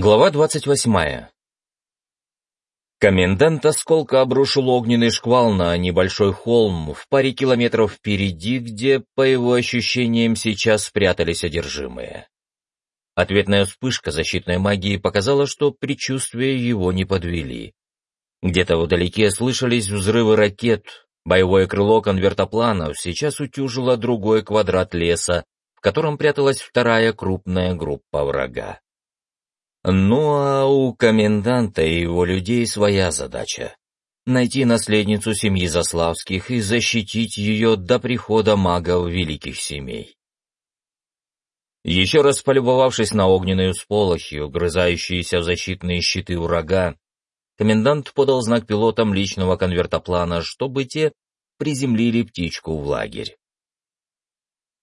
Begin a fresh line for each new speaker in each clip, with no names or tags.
Глава двадцать восьмая. Комендант осколка обрушил огненный шквал на небольшой холм в паре километров впереди, где, по его ощущениям, сейчас спрятались одержимые. Ответная вспышка защитной магии показала, что предчувствия его не подвели. Где-то вдалеке слышались взрывы ракет, боевое крыло конвертопланов сейчас утюжило другой квадрат леса, в котором пряталась вторая крупная группа врага. Ну а у коменданта и его людей своя задача — найти наследницу семьи Заславских и защитить ее до прихода магов великих семей. Еще раз полюбовавшись на огненную сполохи, угрызающиеся в защитные щиты врага, комендант подал знак пилотам личного конвертоплана, чтобы те приземлили птичку в лагерь.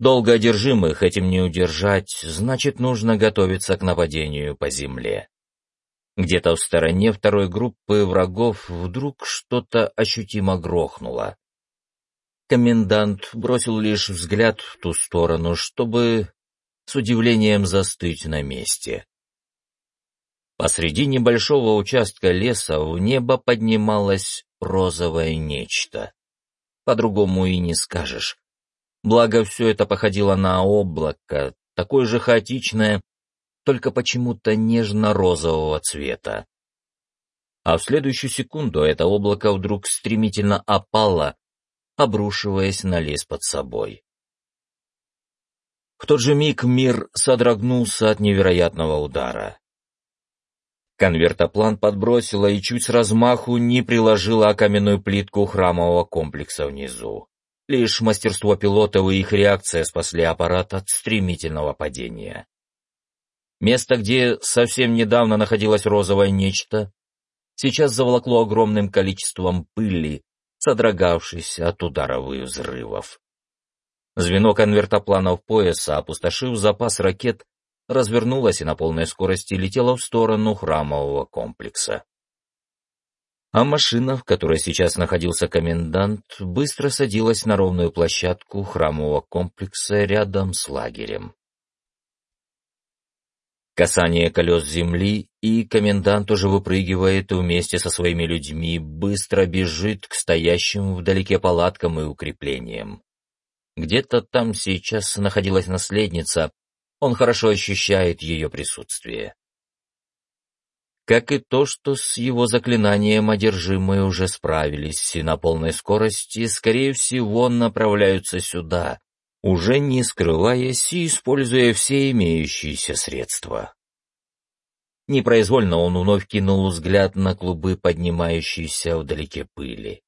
Долго одержимых этим не удержать, значит, нужно готовиться к нападению по земле. Где-то в стороне второй группы врагов вдруг что-то ощутимо грохнуло. Комендант бросил лишь взгляд в ту сторону, чтобы с удивлением застыть на месте. Посреди небольшого участка леса в небо поднималось розовое нечто. По-другому и не скажешь. Благо, все это походило на облако, такое же хаотичное, только почему-то нежно-розового цвета. А в следующую секунду это облако вдруг стремительно опало, обрушиваясь на лес под собой. В тот же миг мир содрогнулся от невероятного удара. Конвертоплан подбросила и чуть с размаху не приложила каменную плитку храмового комплекса внизу. Лишь мастерство пилотов и их реакция спасли аппарат от стремительного падения. Место, где совсем недавно находилось розовое нечто, сейчас заволокло огромным количеством пыли, содрогавшись от ударов и взрывов. Звено конвертопланов пояса, опустошив запас ракет, развернулось и на полной скорости летело в сторону храмового комплекса а машина, в которой сейчас находился комендант, быстро садилась на ровную площадку храмового комплекса рядом с лагерем. Касание колес земли, и комендант уже выпрыгивает вместе со своими людьми, быстро бежит к стоящим вдалеке палаткам и укреплениям. Где-то там сейчас находилась наследница, он хорошо ощущает ее присутствие как и то, что с его заклинанием одержимые уже справились и на полной скорости, скорее всего, направляются сюда, уже не скрываясь и используя все имеющиеся средства. Непроизвольно он вновь кинул взгляд на клубы поднимающиеся вдалеке пыли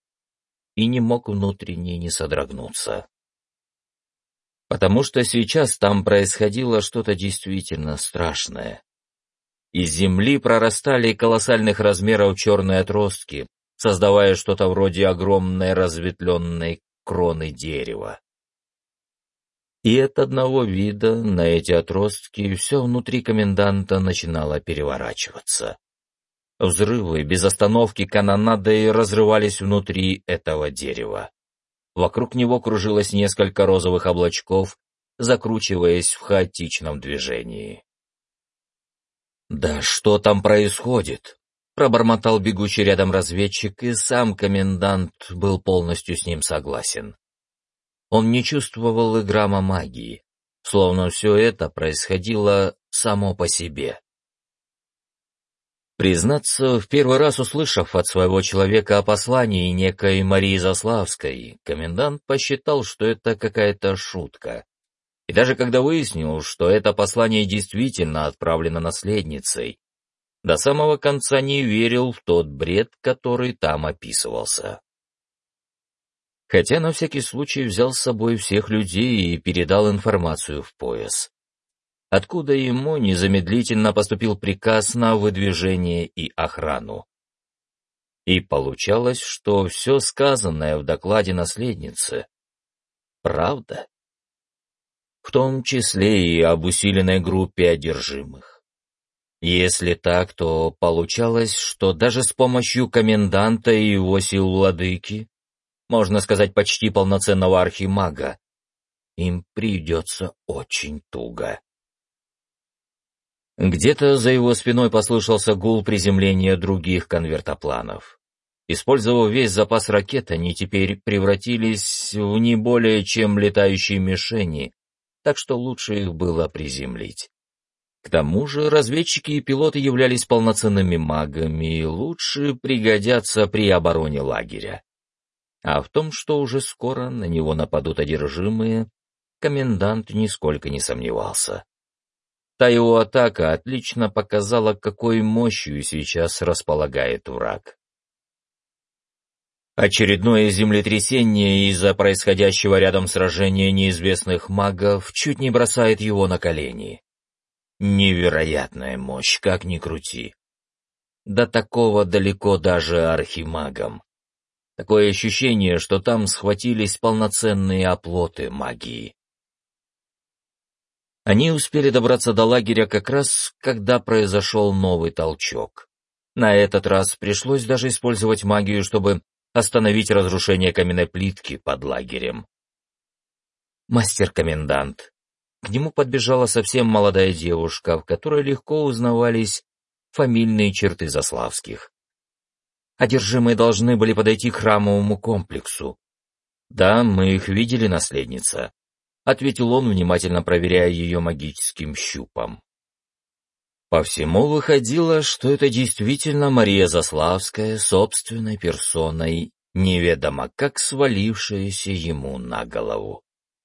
и не мог внутренне не содрогнуться. Потому что сейчас там происходило что-то действительно страшное. Из земли прорастали колоссальных размеров черные отростки, создавая что-то вроде огромной разветвленной кроны дерева. И от одного вида на эти отростки все внутри коменданта начинало переворачиваться. Взрывы без остановки канонадой разрывались внутри этого дерева. Вокруг него кружилось несколько розовых облачков, закручиваясь в хаотичном движении. «Да что там происходит?» — пробормотал бегущий рядом разведчик, и сам комендант был полностью с ним согласен. Он не чувствовал и грамма магии, словно все это происходило само по себе. Признаться, в первый раз услышав от своего человека о послании некой Марии Заславской, комендант посчитал, что это какая-то шутка. И даже когда выяснил, что это послание действительно отправлено наследницей, до самого конца не верил в тот бред, который там описывался. Хотя на всякий случай взял с собой всех людей и передал информацию в пояс. Откуда ему незамедлительно поступил приказ на выдвижение и охрану. И получалось, что все сказанное в докладе наследницы — правда в том числе и об усиленной группе одержимых. Если так, то получалось, что даже с помощью коменданта и его сил владыки, можно сказать, почти полноценного архимага, им придется очень туго. Где-то за его спиной послышался гул приземления других конвертопланов. Использовав весь запас ракет, они теперь превратились в не более чем летающие мишени, так что лучше их было приземлить. К тому же разведчики и пилоты являлись полноценными магами и лучше пригодятся при обороне лагеря. А в том, что уже скоро на него нападут одержимые, комендант нисколько не сомневался. Та его атака отлично показала, какой мощью сейчас располагает враг. Очередное землетрясение из-за происходящего рядом сражения неизвестных магов чуть не бросает его на колени. Невероятная мощь, как ни крути. До такого далеко даже архимагам. Такое ощущение, что там схватились полноценные оплоты магии. Они успели добраться до лагеря как раз, когда произошел новый толчок. На этот раз пришлось даже использовать магию, чтобы остановить разрушение каменной плитки под лагерем. Мастер-комендант. К нему подбежала совсем молодая девушка, в которой легко узнавались фамильные черты Заславских. Одержимые должны были подойти к храмовому комплексу. «Да, мы их видели, наследница», — ответил он, внимательно проверяя ее магическим щупом. По всему выходило, что это действительно Мария Заславская собственной персоной, неведомо как свалившаяся ему на голову.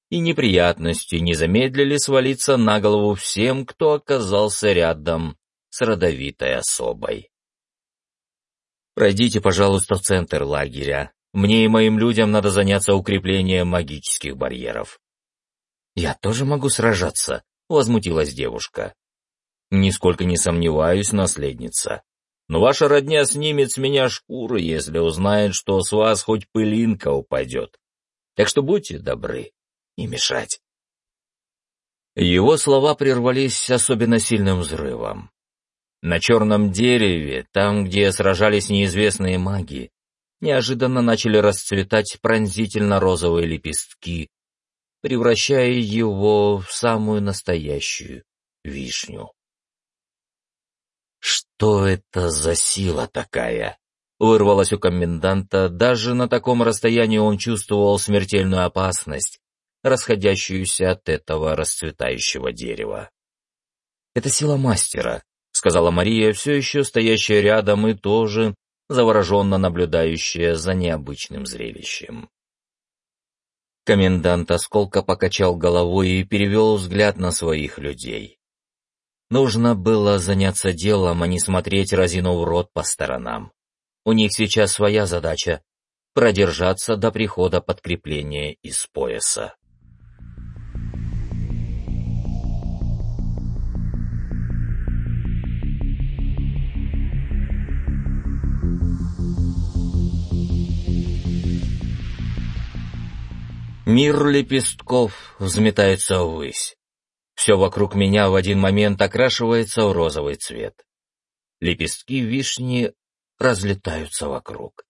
И неприятности не замедлили свалиться на голову всем, кто оказался рядом с родовитой особой. «Пройдите, пожалуйста, в центр лагеря. Мне и моим людям надо заняться укреплением магических барьеров». «Я тоже могу сражаться», — возмутилась девушка. Нисколько не сомневаюсь, наследница. Но ваша родня снимет с меня шкуры, если узнает, что с вас хоть пылинка упадет. Так что будьте добры, не мешать. Его слова прервались особенно сильным взрывом. На черном дереве, там, где сражались неизвестные маги, неожиданно начали расцветать пронзительно-розовые лепестки, превращая его в самую настоящую вишню. Что это за сила такая? Вырвалось у коменданта, даже на таком расстоянии он чувствовал смертельную опасность, расходящуюся от этого расцветающего дерева. «Это сила мастера», — сказала Мария, все еще стоящая рядом и тоже завороженно наблюдающая за необычным зрелищем. Комендант осколка покачал головой и перевел взгляд на своих людей. Нужно было заняться делом, а не смотреть разину в рот по сторонам. У них сейчас своя задача — продержаться до прихода подкрепления из пояса. Мир лепестков взметается ввысь. Все вокруг меня в один момент окрашивается в розовый цвет. Лепестки вишни разлетаются вокруг.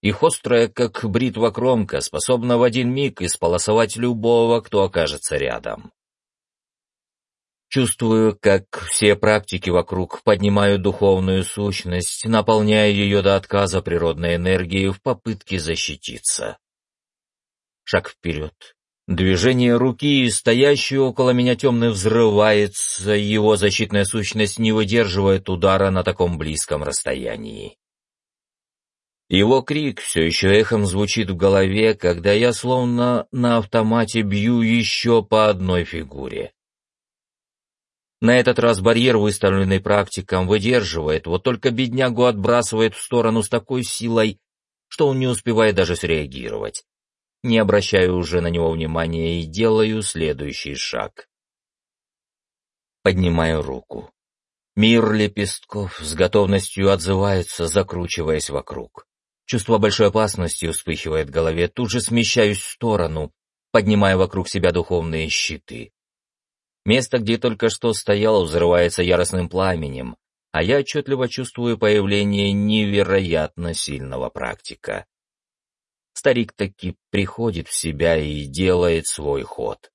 Их острая, как бритва кромка, способна в один миг исполосовать любого, кто окажется рядом. Чувствую, как все практики вокруг поднимают духовную сущность, наполняя ее до отказа природной энергией в попытке защититься. Шаг вперед, Движение руки, стоящий около меня темный, взрывается, его защитная сущность не выдерживает удара на таком близком расстоянии. Его крик все еще эхом звучит в голове, когда я словно на автомате бью еще по одной фигуре. На этот раз барьер, выставленный практиком, выдерживает, вот только беднягу отбрасывает в сторону с такой силой, что он не успевает даже среагировать не обращаю уже на него внимания и делаю следующий шаг. Поднимаю руку. Мир лепестков с готовностью отзывается, закручиваясь вокруг. Чувство большой опасности вспыхивает в голове, тут же смещаюсь в сторону, поднимая вокруг себя духовные щиты. Место, где только что стоял, взрывается яростным пламенем, а я отчетливо чувствую появление невероятно сильного практика старик таки приходит в себя и делает свой ход.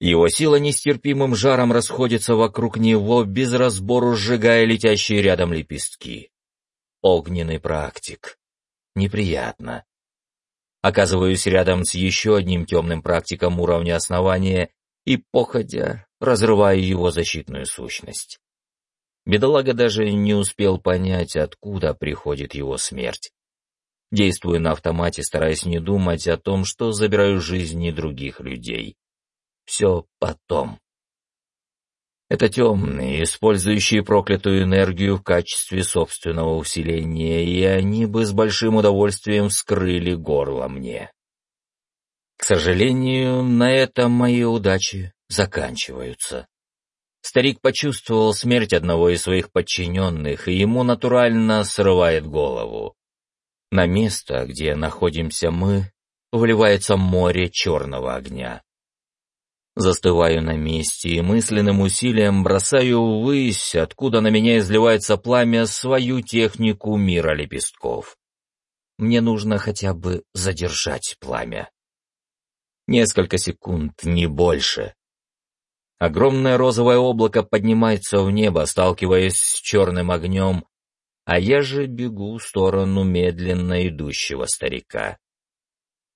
Его сила нестерпимым жаром расходится вокруг него, без разбору сжигая летящие рядом лепестки. Огненный практик. Неприятно. Оказываюсь рядом с еще одним темным практиком уровня основания и, походя, разрываю его защитную сущность. Бедолага даже не успел понять, откуда приходит его смерть. Действую на автомате, стараясь не думать о том, что забираю жизни других людей. Все потом. Это темные, использующие проклятую энергию в качестве собственного усиления, и они бы с большим удовольствием вскрыли горло мне. К сожалению, на этом мои удачи заканчиваются. Старик почувствовал смерть одного из своих подчиненных, и ему натурально срывает голову. На место, где находимся мы, вливается море черного огня. Застываю на месте и мысленным усилием бросаю ввысь, откуда на меня изливается пламя, свою технику мира лепестков. Мне нужно хотя бы задержать пламя. Несколько секунд, не больше. Огромное розовое облако поднимается в небо, сталкиваясь с черным огнем, а я же бегу в сторону медленно идущего старика.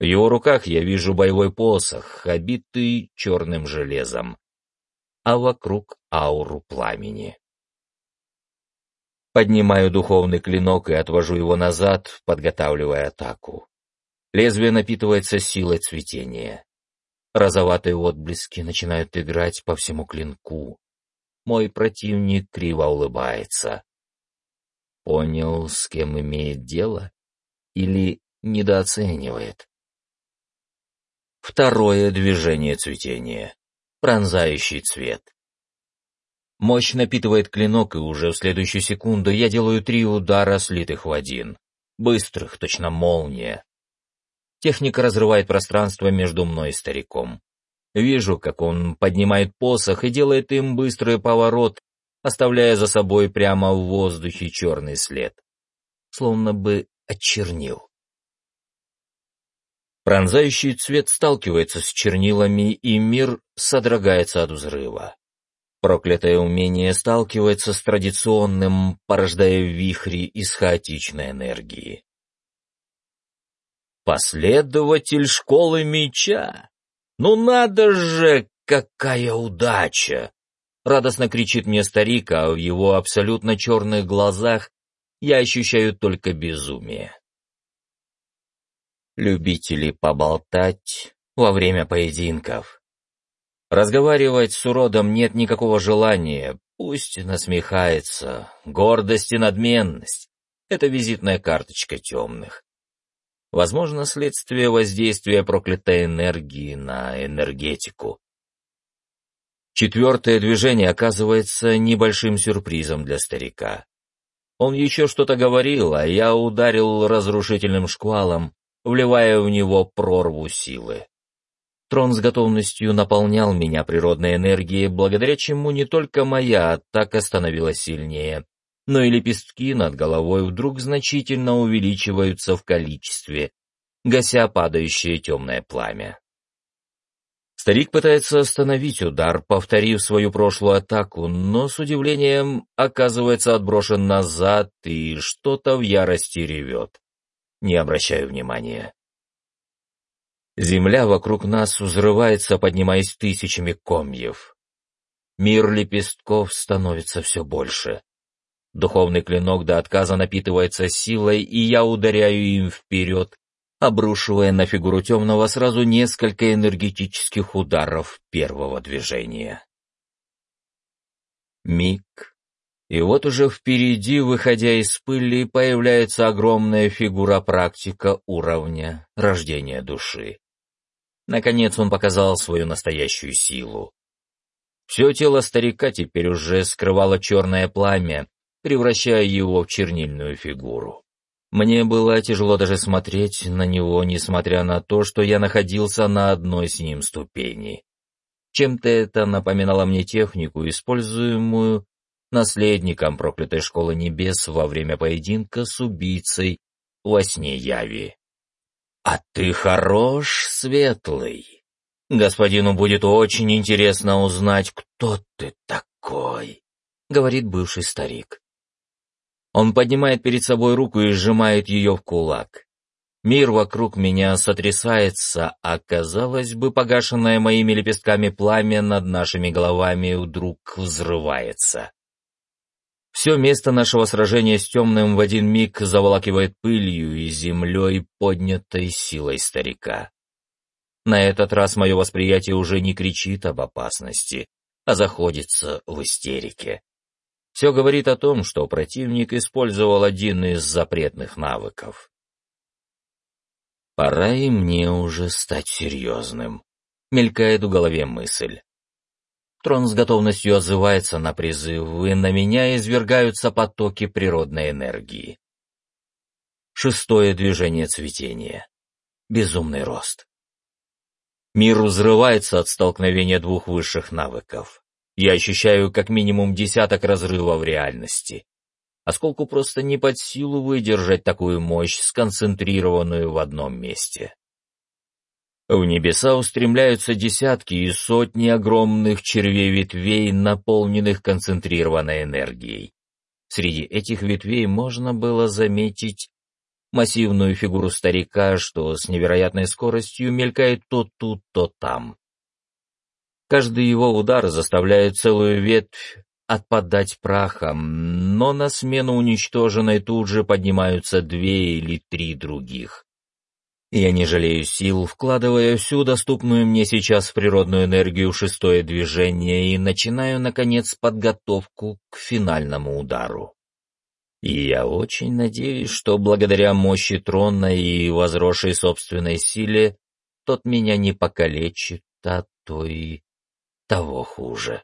В его руках я вижу боевой посох, обитый черным железом, а вокруг ауру пламени. Поднимаю духовный клинок и отвожу его назад, подготавливая атаку. Лезвие напитывается силой цветения. Розоватые отблески начинают играть по всему клинку. Мой противник криво улыбается. Понял, с кем имеет дело? Или недооценивает? Второе движение цветения. Пронзающий цвет. Мощь напитывает клинок, и уже в следующую секунду я делаю три удара, слитых в один. Быстрых, точно молния. Техника разрывает пространство между мной и стариком. Вижу, как он поднимает посох и делает им быстрый поворот, оставляя за собой прямо в воздухе черный след. Словно бы очернил. Пронзающий цвет сталкивается с чернилами, и мир содрогается от взрыва. Проклятое умение сталкивается с традиционным, порождая вихри из хаотичной энергии. Последователь школы меча. Ну надо же, какая удача! Радостно кричит мне старик, а в его абсолютно черных глазах я ощущаю только безумие. Любители поболтать во время поединков. Разговаривать с уродом нет никакого желания, пусть насмехается. Гордость и надменность — это визитная карточка темных. Возможно, следствие воздействия проклятой энергии на энергетику. Четвертое движение оказывается небольшим сюрпризом для старика. Он еще что-то говорил, а я ударил разрушительным шквалом, вливая в него прорву силы. Трон с готовностью наполнял меня природной энергией, благодаря чему не только моя атака становилась сильнее, но и лепестки над головой вдруг значительно увеличиваются в количестве, гася падающее темное пламя. Старик пытается остановить удар, повторив свою прошлую атаку, но с удивлением оказывается отброшен назад и что-то в ярости ревет. Не обращаю внимания. Земля вокруг нас взрывается, поднимаясь тысячами комьев. Мир лепестков становится все больше. Духовный клинок до отказа напитывается силой, и я ударяю им вперед, обрушивая на фигуру темного сразу несколько энергетических ударов первого движения. Миг, и вот уже впереди, выходя из пыли, появляется огромная фигура практика уровня рождения души. Наконец он показал свою настоящую силу. Все тело старика теперь уже скрывало черное пламя, превращая его в чернильную фигуру. Мне было тяжело даже смотреть на него, несмотря на то, что я находился на одной с ним ступени. Чем-то это напоминало мне технику, используемую наследником проклятой школы небес во время поединка с убийцей во сне яви. «А ты хорош, светлый!» «Господину будет очень интересно узнать, кто ты такой», — говорит бывший старик. Он поднимает перед собой руку и сжимает ее в кулак. Мир вокруг меня сотрясается, а, казалось бы, погашенное моими лепестками пламя над нашими головами вдруг взрывается. Все место нашего сражения с темным в один миг заволакивает пылью и землей, поднятой силой старика. На этот раз мое восприятие уже не кричит об опасности, а заходится в истерике. Все говорит о том, что противник использовал один из запретных навыков. Пора и мне уже стать серьезным. Мелькает в голове мысль. Трон с готовностью отзывается на призыв, и на меня извергаются потоки природной энергии. Шестое движение цветения. Безумный рост. Мир взрывается от столкновения двух высших навыков. Я ощущаю как минимум десяток разрывов реальности. Осколку просто не под силу выдержать такую мощь, сконцентрированную в одном месте. В небеса устремляются десятки и сотни огромных червей-ветвей, наполненных концентрированной энергией. Среди этих ветвей можно было заметить массивную фигуру старика, что с невероятной скоростью мелькает то тут, то там. Каждый его удар заставляет целую ветвь отпадать прахом, но на смену уничтоженной тут же поднимаются две или три других. Я не жалею сил, вкладывая всю доступную мне сейчас природную энергию в шестое движение и начинаю, наконец, подготовку к финальному удару. И я очень надеюсь, что благодаря мощи трона и возросшей собственной силе тот меня не покалечит, а то и того хуже.